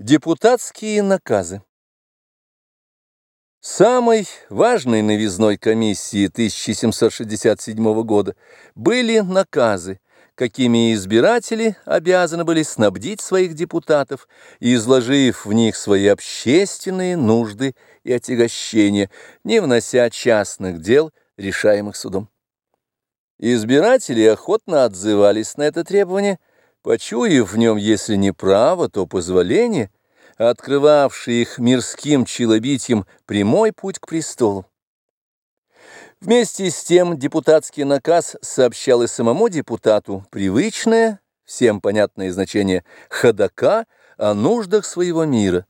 Депутатские наказы Самой важной новизной комиссии 1767 года были наказы, какими избиратели обязаны были снабдить своих депутатов, изложив в них свои общественные нужды и отягощения, не внося частных дел, решаемых судом. Избиратели охотно отзывались на это требование – почуяв в нем, если не право, то позволение, открывавшее их мирским челобитием прямой путь к престолу. Вместе с тем депутатский наказ сообщал и самому депутату привычное, всем понятное значение ходока о нуждах своего мира.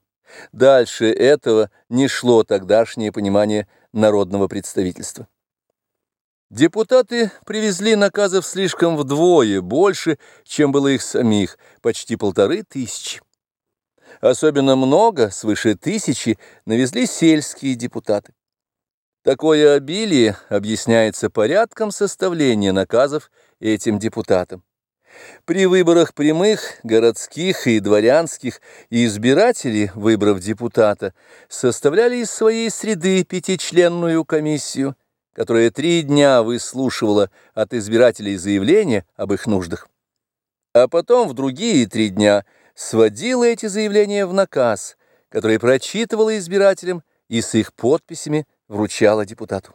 Дальше этого не шло тогдашнее понимание народного представительства. Депутаты привезли наказов слишком вдвое больше, чем было их самих, почти полторы тысячи. Особенно много, свыше тысячи, навезли сельские депутаты. Такое обилие объясняется порядком составления наказов этим депутатам. При выборах прямых, городских и дворянских избиратели, выбрав депутата, составляли из своей среды пятичленную комиссию, которая три дня выслушивала от избирателей заявления об их нуждах, а потом в другие три дня сводила эти заявления в наказ, который прочитывала избирателям и с их подписями вручала депутату.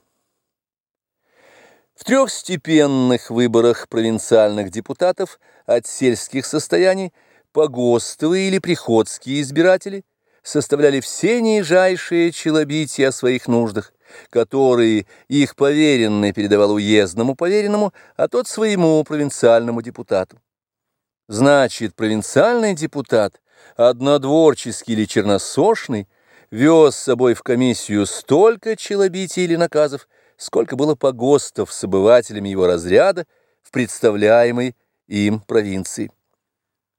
В трехстепенных выборах провинциальных депутатов от сельских состояний погостовые или приходские избиратели составляли все нижайшие челобития о своих нуждах, которые их поверенный передавал уездному поверенному, а тот своему провинциальному депутату. Значит, провинциальный депутат, однодворческий или черносошный, вез с собой в комиссию столько челобитий или наказов, сколько было погостов с обывателями его разряда в представляемой им провинции.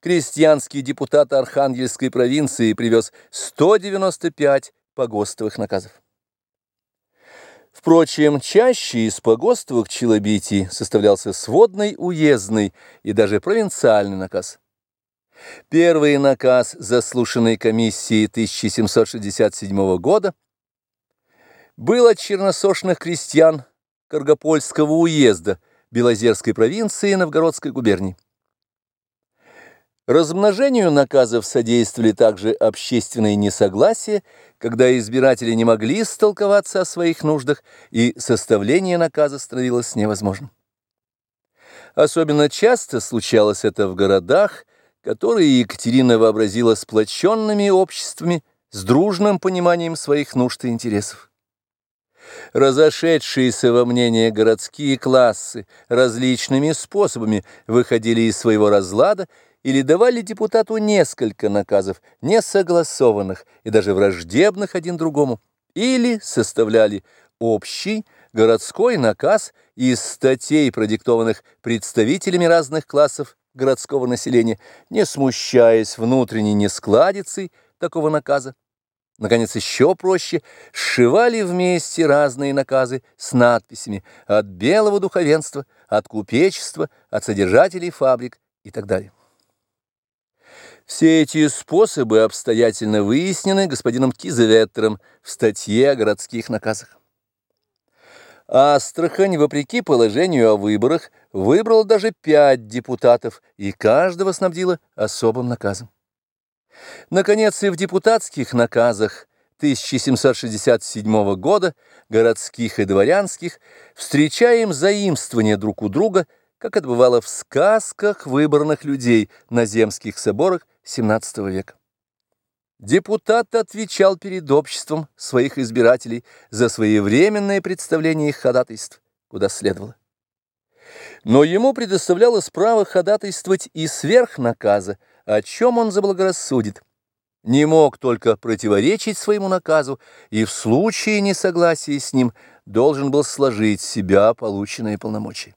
Крестьянский депутат Архангельской провинции привез 195 погостовых наказов. Впрочем, чаще из погостовых челобитий составлялся сводный, уездный и даже провинциальный наказ. Первый наказ заслушанной комиссии 1767 года был от черносошных крестьян Каргопольского уезда Белозерской провинции Новгородской губернии. Размножению наказов содействовали также общественные несогласия, когда избиратели не могли столковаться о своих нуждах, и составление наказа становилось невозможным. Особенно часто случалось это в городах, которые Екатерина вообразила сплоченными обществами с дружным пониманием своих нужд и интересов. Разошедшиеся во мнение городские классы различными способами выходили из своего разлада или давали депутату несколько наказов, не согласованных и даже враждебных один другому, или составляли общий городской наказ из статей, продиктованных представителями разных классов городского населения, не смущаясь внутренней нескладицей такого наказа. Наконец, еще проще, сшивали вместе разные наказы с надписями от белого духовенства, от купечества, от содержателей фабрик и так далее. Все эти способы обстоятельно выяснены господином Кизеветтером в статье о городских наказах. Астрахань, вопреки положению о выборах, выбрала даже пять депутатов, и каждого снабдила особым наказом. Наконец, и в депутатских наказах 1767 года, городских и дворянских, встречаем заимствование друг у друга, как это бывало в сказках выборных людей на земских соборах XVII века. Депутат отвечал перед обществом своих избирателей за своевременное представление их ходатайств, куда следовало. Но ему предоставлялось право ходатайствовать и сверх наказа, о чем он заблагорассудит. Не мог только противоречить своему наказу и в случае несогласия с ним должен был сложить себя полученные полномочия.